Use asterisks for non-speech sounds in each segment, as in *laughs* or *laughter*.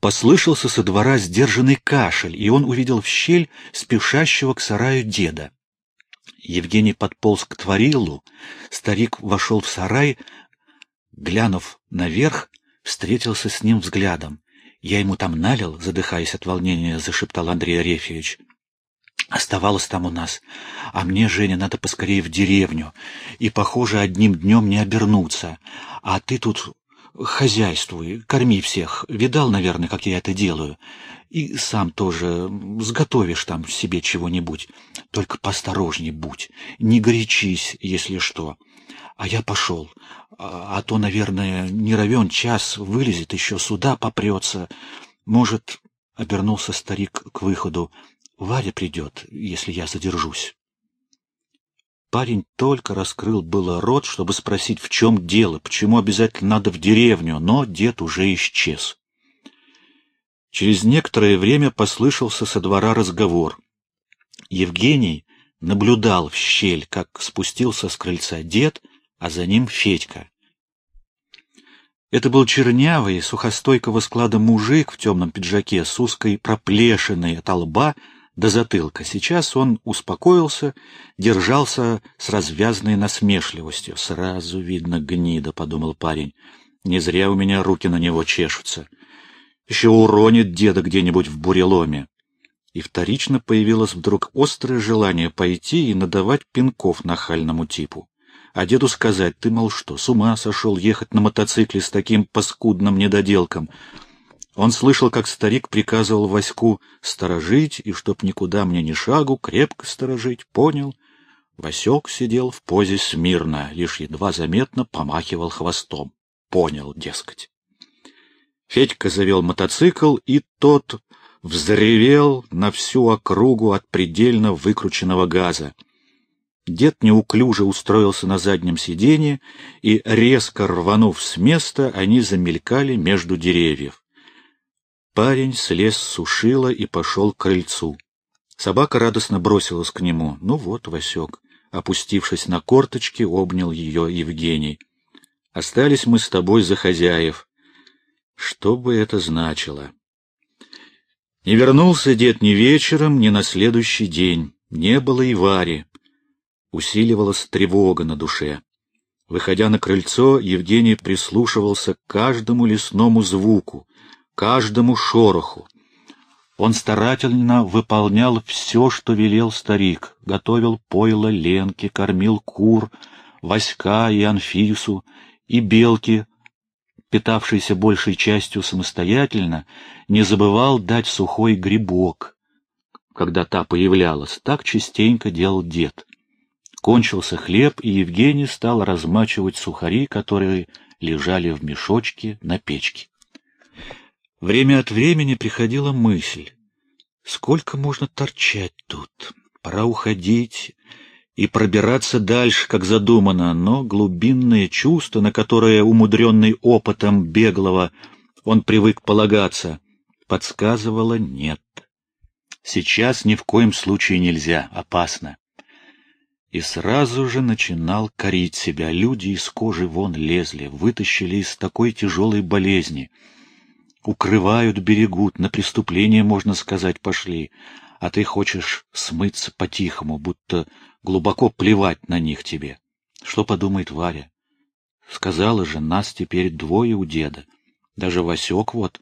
Послышался со двора сдержанный кашель, и он увидел в щель спешащего к сараю деда. Евгений подполз к Творилу, старик вошел в сарай, глянув наверх, встретился с ним взглядом. Я ему там налил, задыхаясь от волнения, зашептал Андрей Арефьевич. Оставалось там у нас. А мне, Женя, надо поскорее в деревню. И, похоже, одним днем не обернуться. А ты тут хозяйствуй, корми всех. Видал, наверное, как я это делаю. И сам тоже сготовишь там себе чего-нибудь. Только посторожней будь. Не горячись, если что. А я пошел. А, а то, наверное, не равен час вылезет, еще сюда попрется. Может, — обернулся старик к выходу, — Варя придет, если я задержусь. Парень только раскрыл было рот, чтобы спросить, в чем дело, почему обязательно надо в деревню, но дед уже исчез. Через некоторое время послышался со двора разговор. Евгений наблюдал в щель, как спустился с крыльца дед, а за ним Федька. Это был чернявый, сухостойкого склада мужик в темном пиджаке с узкой проплешиной от лба до затылка. Сейчас он успокоился, держался с развязной насмешливостью. «Сразу видно гнида», — подумал парень. «Не зря у меня руки на него чешутся. Еще уронит деда где-нибудь в буреломе». И вторично появилось вдруг острое желание пойти и надавать пинков нахальному типу. А деду сказать, ты, мол, что, с ума сошел ехать на мотоцикле с таким паскудным недоделком — он слышал, как старик приказывал Ваську сторожить, и чтоб никуда мне ни шагу, крепко сторожить, понял. Васек сидел в позе смирно, лишь едва заметно помахивал хвостом. Понял, дескать. Федька завел мотоцикл, и тот взревел на всю округу от предельно выкрученного газа. Дед неуклюже устроился на заднем сиденье, и, резко рванув с места, они замелькали между деревьев. Парень слез с сушила и пошел к крыльцу. Собака радостно бросилась к нему. Ну вот, Васек, опустившись на корточки, обнял ее Евгений. Остались мы с тобой за хозяев. Что бы это значило? Не вернулся дед ни вечером, ни на следующий день. Не было и Вари. Усиливалась тревога на душе. Выходя на крыльцо, Евгений прислушивался к каждому лесному звуку, каждому шороху. Он старательно выполнял все, что велел старик, готовил пойло Ленки, кормил кур, Васька и Анфису, и белки, питавшиеся большей частью самостоятельно, не забывал дать сухой грибок, когда та появлялась. Так частенько делал дед. Кончился хлеб, и Евгений стал размачивать сухари, которые лежали в мешочке на печке. Время от времени приходила мысль, сколько можно торчать тут, пора уходить и пробираться дальше, как задумано, но глубинное чувство, на которое, умудренный опытом беглого, он привык полагаться, подсказывало «нет». Сейчас ни в коем случае нельзя, опасно. И сразу же начинал корить себя. Люди из кожи вон лезли, вытащили из такой тяжелой болезни — Укрывают, берегут, на преступление, можно сказать, пошли, а ты хочешь смыться по-тихому, будто глубоко плевать на них тебе. Что подумает Варя? Сказала же, нас теперь двое у деда. Даже Васек вот,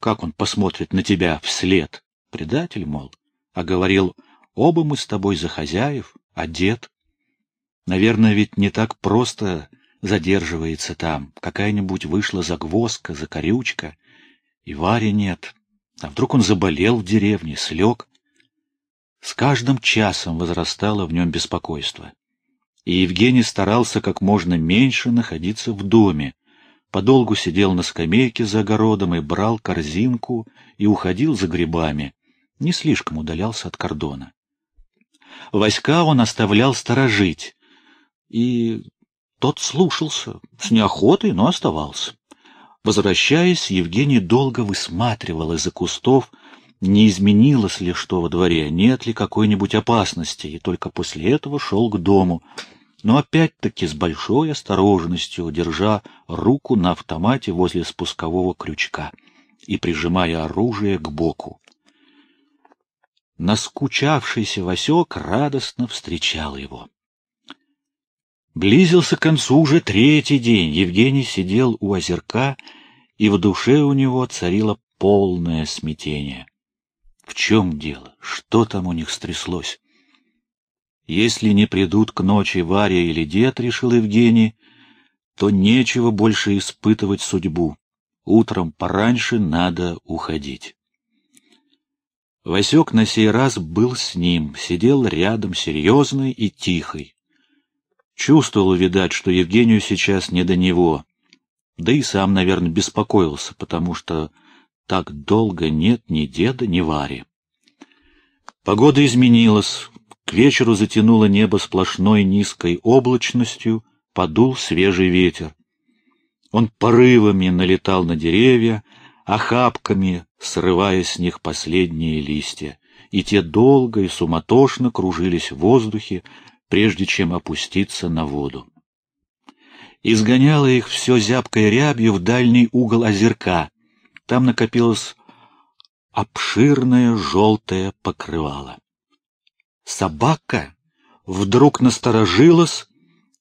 как он посмотрит на тебя вслед? Предатель, мол. А говорил, оба мы с тобой за хозяев, а дед? Наверное, ведь не так просто задерживается там. Какая-нибудь вышла загвоздка, закорючка, и Вари нет. А вдруг он заболел в деревне, слег? С каждым часом возрастало в нем беспокойство. И Евгений старался как можно меньше находиться в доме. Подолгу сидел на скамейке за огородом и брал корзинку и уходил за грибами. Не слишком удалялся от кордона. Васька он оставлял сторожить, и тот слушался, с неохотой, но оставался. Возвращаясь, Евгений долго высматривал из-за кустов, не изменилось ли что во дворе, нет ли какой-нибудь опасности, и только после этого шел к дому, но опять-таки с большой осторожностью, держа руку на автомате возле спускового крючка. и прижимая оружие к боку. Наскучавшийся Васек радостно встречал его. Близился к концу уже третий день. Евгений сидел у озерка, и в душе у него царило полное смятение. В чем дело? Что там у них стряслось? Если не придут к ночи Варя или дед, решил Евгений, то нечего больше испытывать судьбу. Утром пораньше надо уходить. Васек на сей раз был с ним, сидел рядом серьезный и тихий. Чувствовал, видать, что Евгению сейчас не до него, да и сам, наверное, беспокоился, потому что так долго нет ни деда, ни Вари. Погода изменилась, к вечеру затянуло небо сплошной низкой облачностью, подул свежий ветер. Он порывами налетал на деревья, охапками срывая с них последние листья, и те долго и суматошно кружились в воздухе, прежде чем опуститься на воду. Изгоняло их все зябкой рябью в дальний угол озерка. Там накопилось обширное желтое покрывало. Собака вдруг насторожилась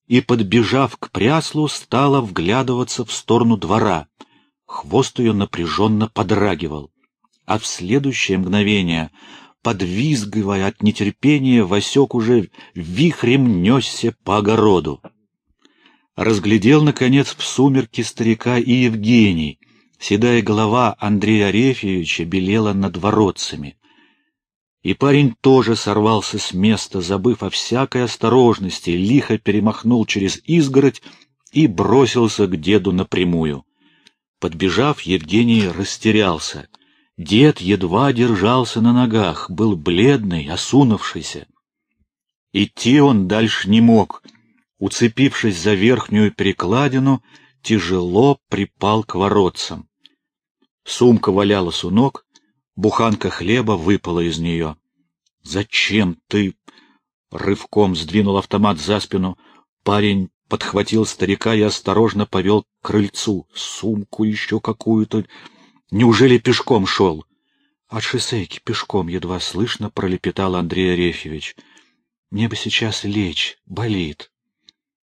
и, подбежав к пряслу, стала вглядываться в сторону двора. Хвост ее напряженно подрагивал, а в следующее мгновение, подвизгивая от нетерпения, Васек уже вихрем несся по огороду. Разглядел, наконец, в сумерке старика и Евгений. Седая голова Андрея Арефьевича белела над воротцами. И парень тоже сорвался с места, забыв о всякой осторожности, лихо перемахнул через изгородь и бросился к деду напрямую. Подбежав, Евгений растерялся. Дед едва держался на ногах, был бледный, осунувшийся. Идти он дальше не мог. Уцепившись за верхнюю перекладину, тяжело припал к воротцам. Сумка валялась у ног, Буханка хлеба выпала из нее. «Зачем ты?» — рывком сдвинул автомат за спину. Парень подхватил старика и осторожно повел к крыльцу. Сумку еще какую-то. Неужели пешком шел? От шоссейки пешком едва слышно пролепетал Андрей Арефьевич. Мне бы сейчас лечь, болит.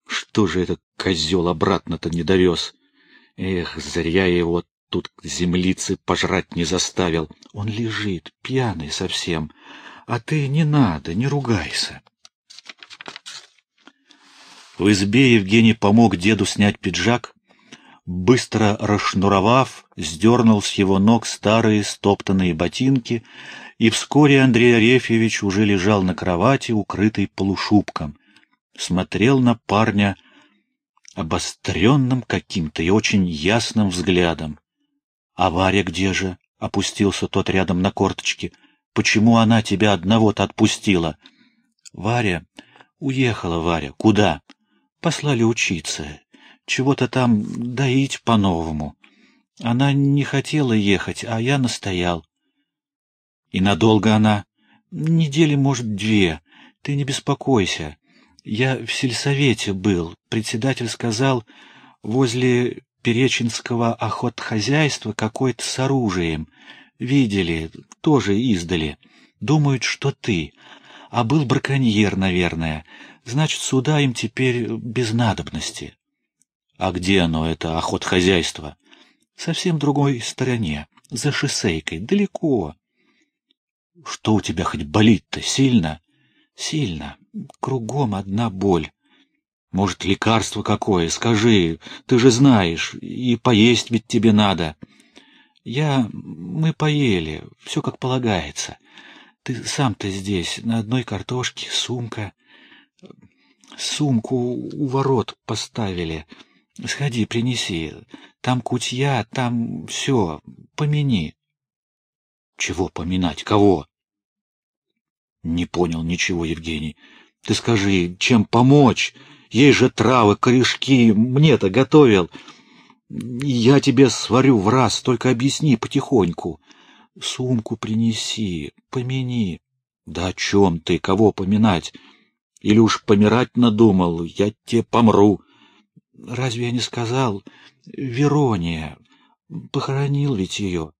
Что же этот козел обратно-то не довез? Эх, зря я его тут землицы пожрать не заставил. Он лежит, пьяный совсем. А ты не надо, не ругайся. В избе Евгений помог деду снять пиджак, быстро расшнуровав, сдернул с его ног старые стоптанные ботинки, и вскоре Андрей Арефьевич уже лежал на кровати, укрытый полушубком, смотрел на парня обостренным каким-то и очень ясным взглядом. «А Варя где же?» — опустился тот рядом на корточки. «Почему она тебя одного-то отпустила?» «Варя...» «Уехала Варя. Куда?» «Послали учиться. Чего-то там доить по-новому. Она не хотела ехать, а я настоял». «И надолго она?» «Недели, может, две. Ты не беспокойся. Я в сельсовете был. Председатель сказал, возле Перечинского охотхозяйства какой-то с оружием. Видели, тоже издали. Думают, что ты. А был браконьер, наверное. Значит, суда им теперь без надобности. А где оно, это охотхозяйство? Совсем другой стороне, за шоссейкой, далеко. Что у тебя хоть болит-то, сильно? Сильно. Кругом одна боль. Может, лекарство какое? Скажи, ты же знаешь, и поесть ведь тебе надо. Я... мы поели, все как полагается. Ты сам-то здесь, на одной картошке, сумка. Сумку у ворот поставили. Сходи, принеси. Там кутья, там все, помяни. Чего поминать? Кого? Не понял ничего, Евгений. Ты скажи, чем помочь? Ей же травы, корешки, мне-то готовил. Я тебе сварю в раз, только объясни потихоньку. Сумку принеси, помяни. Да о чем ты, кого поминать? Или уж помирать надумал, я тебе помру. Разве я не сказал? Верония. Похоронил ведь ее.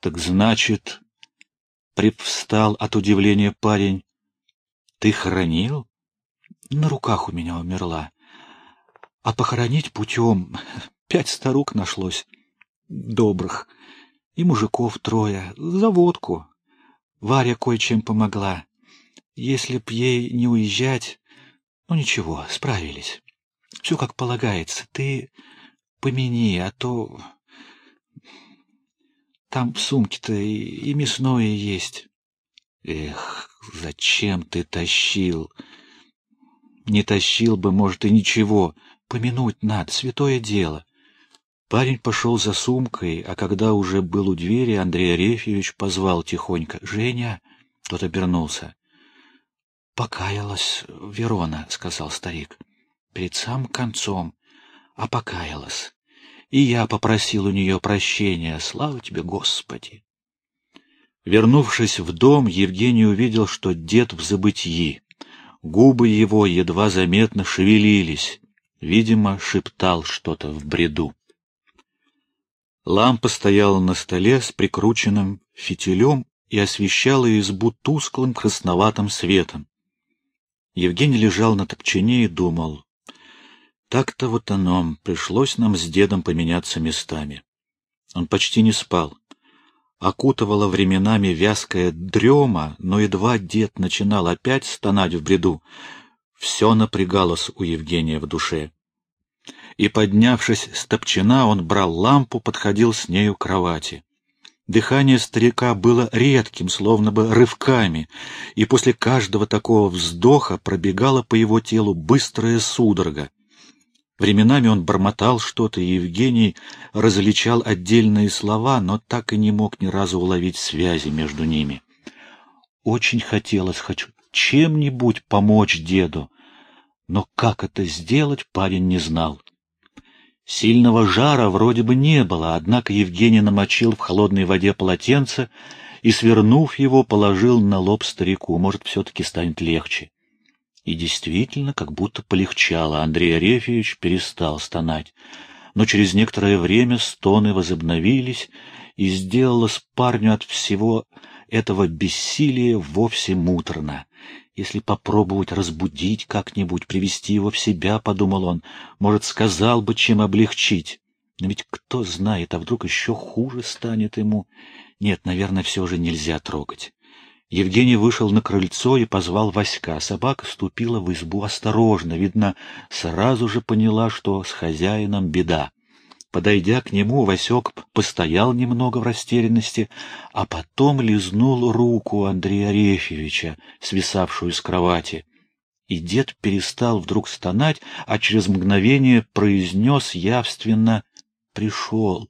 Так значит, привстал от удивления парень. Ты хранил? На руках у меня умерла. А похоронить путем *laughs* пять старук нашлось. Добрых. И мужиков трое. За водку. Варя кое-чем помогла. Если б ей не уезжать... Ну ничего, справились. Все как полагается. Ты помяни, а то... Там в сумке-то и, и мясное есть. Эх, зачем ты тащил? Не тащил бы, может, и ничего. Помянуть надо, святое дело. Парень пошел за сумкой, а когда уже был у двери, Андрей Арефьевич позвал тихонько. «Женя!» Тот обернулся. «Покаялась Верона», — сказал старик. «Перед самым концом. А покаялась. И я попросил у нее прощения. Слава тебе, Господи!» Вернувшись в дом, Евгений увидел, что дед в забытии. Губы его едва заметно шевелились. Видимо, шептал что-то в бреду. Лампа стояла на столе с прикрученным фитилем и освещала избу тусклым красноватым светом. Евгений лежал на топчине и думал, так-то вот оно, пришлось нам с дедом поменяться местами. Он почти не спал. Окутывала временами вязкая дрема, но едва дед начинал опять стонать в бреду, все напрягалось у Евгения в душе и, поднявшись с топчина, он брал лампу, подходил с нею к кровати. Дыхание старика было редким, словно бы рывками, и после каждого такого вздоха пробегала по его телу быстрая судорога. Временами он бормотал что-то, и Евгений различал отдельные слова, но так и не мог ни разу уловить связи между ними. Очень хотелось хоть чем-нибудь помочь деду, но как это сделать, парень не знал. Сильного жара вроде бы не было, однако Евгений намочил в холодной воде полотенце и, свернув его, положил на лоб старику. Может, все-таки станет легче. И действительно, как будто полегчало. Андрей Арефьевич перестал стонать. Но через некоторое время стоны возобновились, и сделалось парню от всего этого бессилия вовсе муторно. Если попробовать разбудить как-нибудь, привести его в себя, — подумал он, — может, сказал бы, чем облегчить. Но ведь кто знает, а вдруг еще хуже станет ему. Нет, наверное, все же нельзя трогать. Евгений вышел на крыльцо и позвал Васька. Собака ступила в избу осторожно, видно, сразу же поняла, что с хозяином беда. Подойдя к нему, Васек постоял немного в растерянности, а потом лизнул руку Андрея Арефьевича, свисавшую с кровати. И дед перестал вдруг стонать, а через мгновение произнес явственно «пришел».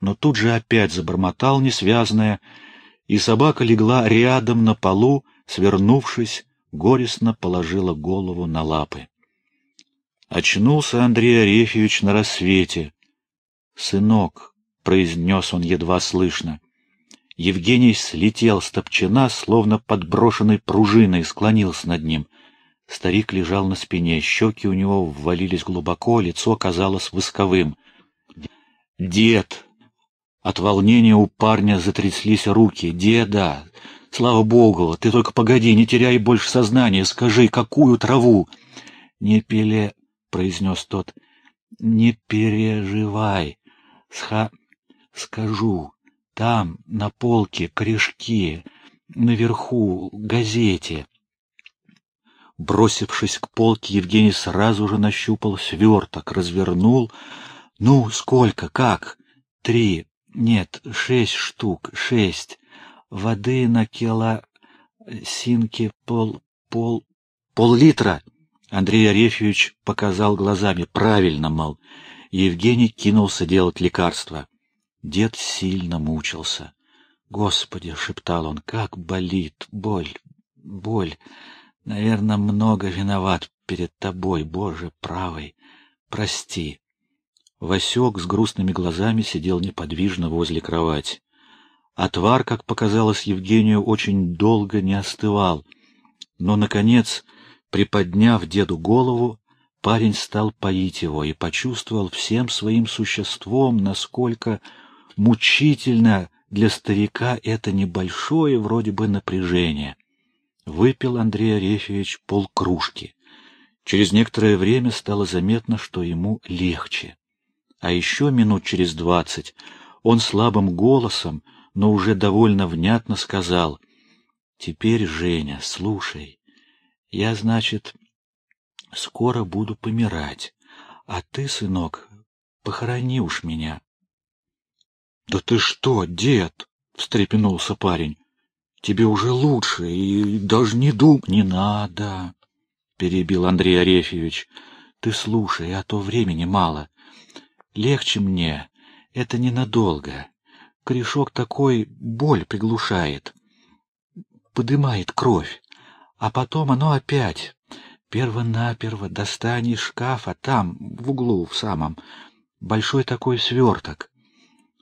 Но тут же опять забормотал несвязное, и собака легла рядом на полу, свернувшись, горестно положила голову на лапы. Очнулся Андрей Арефьевич на рассвете. «Сынок», — произнес он едва слышно. Евгений слетел с топчина, словно подброшенной пружиной, склонился над ним. Старик лежал на спине, щеки у него ввалились глубоко, лицо казалось восковым. «Дед!» От волнения у парня затряслись руки. «Деда! Слава Богу! Ты только погоди, не теряй больше сознания. Скажи, какую траву?» «Не пеле произнес тот. «Не переживай, сха... скажу, там, на полке, корешки, наверху, газете». Бросившись к полке, Евгений сразу же нащупал сверток, развернул. «Ну, сколько, как?» «Три, нет, шесть штук, шесть. Воды на кило... синки пол... пол... пол-литра!» Андрей Арефьевич показал глазами. Правильно, мол. Евгений кинулся делать лекарства. Дед сильно мучился. «Господи!» — шептал он. «Как болит! Боль! Боль! Наверное, много виноват перед тобой, Боже, правый! Прости!» Васек с грустными глазами сидел неподвижно возле кровати. Отвар, как показалось Евгению, очень долго не остывал. Но, наконец, Приподняв деду голову, парень стал поить его и почувствовал всем своим существом, насколько мучительно Для старика это небольшое вроде бы напряжение. Выпил Андрей Арефьевич полкружки. Через некоторое время стало заметно, что ему легче. А еще минут через двадцать он слабым голосом, но уже довольно внятно сказал, «Теперь, Женя, слушай, я, значит, скоро буду помирать, а ты, сынок, похорони уж меня». «Да ты что, дед?» — встрепенулся парень. «Тебе уже лучше, и даже не дум...» «Не надо!» — перебил Андрей Арефьевич. «Ты слушай, а то времени мало. Легче мне. Это ненадолго. Корешок такой боль приглушает. Подымает кровь. А потом оно опять. Перво-наперво достань из шкафа, там, в углу, в самом. Большой такой сверток.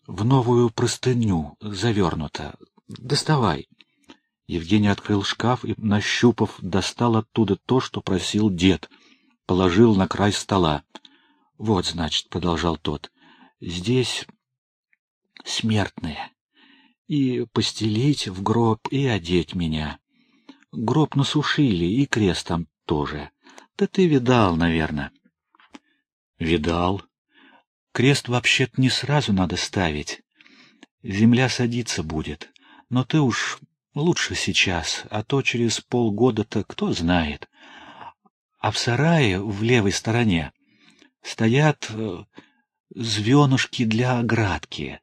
В новую простыню завернуто. Доставай. Евгений открыл шкаф и, нащупав, достал оттуда то, что просил дед. Положил на край стола. Вот, значит, продолжал тот, здесь смертные. И постелить в гроб, и одеть меня. Гроб насушили, и крест там тоже. Да ты видал, наверное. Видал. Крест вообще-то не сразу надо ставить. Земля садиться будет. Но ты уж лучше сейчас, а то через полгода-то кто знает. А в сарае в левой стороне стоят э, звенушки для оградки,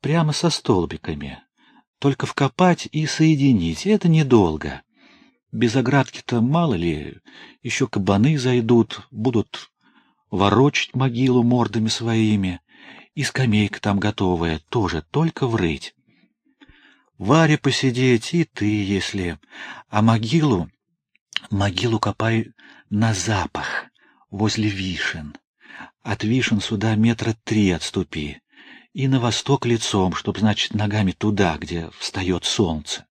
прямо со столбиками. Только вкопать и соединить — это недолго. Без оградки-то, мало ли, еще кабаны зайдут, будут ворочать могилу мордами своими, и скамейка там готовая, тоже только врыть. Варе посидеть, и ты, если... А могилу... Могилу копай на запах, возле вишен. От вишен сюда метра три отступи. И на восток лицом, чтоб, значит, ногами туда, где встает солнце.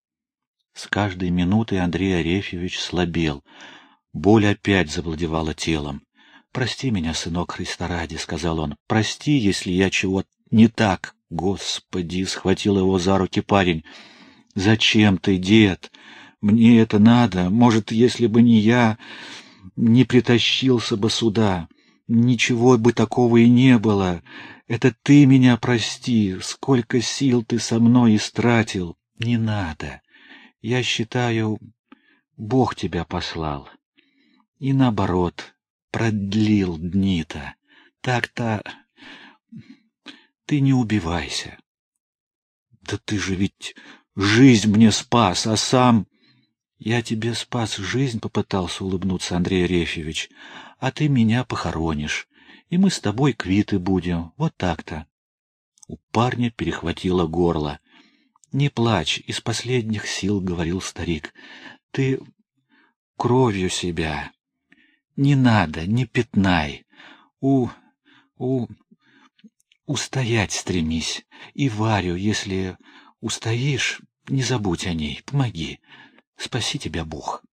С каждой минутой Андрей Арефьевич слабел. Боль опять завладевала телом. «Прости меня, сынок Христа ради», — сказал он. «Прости, если я чего не так». «Господи!» — схватил его за руки парень. «Зачем ты, дед? Мне это надо. Может, если бы не я, не притащился бы сюда. Ничего бы такого и не было. Это ты меня прости, сколько сил ты со мной истратил. Не надо. Я считаю, Бог тебя послал. И наоборот, продлил дни-то. Так-то ты не убивайся. Да ты же ведь жизнь мне спас, а сам... Я тебе спас жизнь, попытался улыбнуться Андрей Арефьевич, а ты меня похоронишь, и мы с тобой квиты будем, вот так-то. У парня перехватило горло. Не плачь, из последних сил говорил старик. Ты кровью себя. Не надо, не пятнай. У... у... устоять стремись. И Варю, если устоишь, не забудь о ней, помоги. Спаси тебя Бог.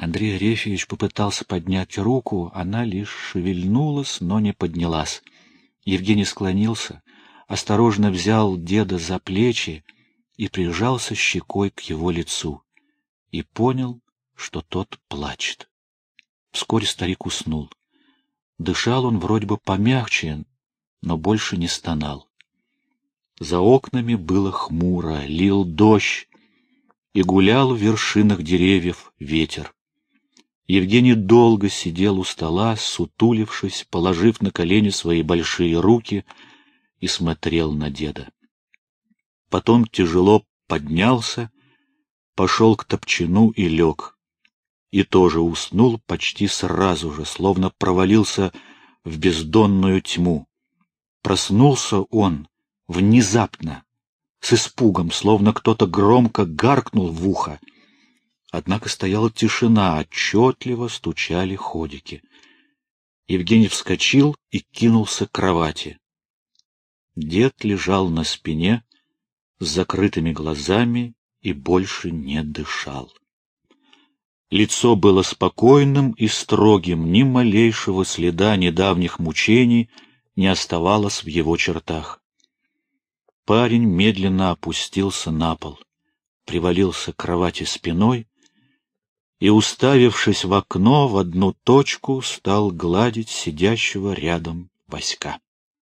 Андрей Арефьевич попытался поднять руку, она лишь шевельнулась, но не поднялась. Евгений склонился, осторожно взял деда за плечи и прижался щекой к его лицу. И понял, что тот плачет. Вскоре старик уснул. Дышал он вроде бы помягче, но больше не стонал. За окнами было хмуро, лил дождь, и гулял в вершинах деревьев ветер. Евгений долго сидел у стола, сутулившись, положив на колени свои большие руки и смотрел на деда. Потом тяжело поднялся, пошел к топчину и лег. И тоже уснул почти сразу же, словно провалился в бездонную тьму. Проснулся он внезапно, с испугом, словно кто-то громко гаркнул в ухо. Однако стояла тишина, отчетливо стучали ходики. Евгений вскочил и кинулся к кровати. Дед лежал на спине с закрытыми глазами и больше не дышал. Лицо было спокойным и строгим, ни малейшего следа недавних мучений не оставалось в его чертах. парень медленно опустился на пол, привалился к кровати спиной и, уставившись в окно в одну точку, стал гладить сидящего рядом Васька.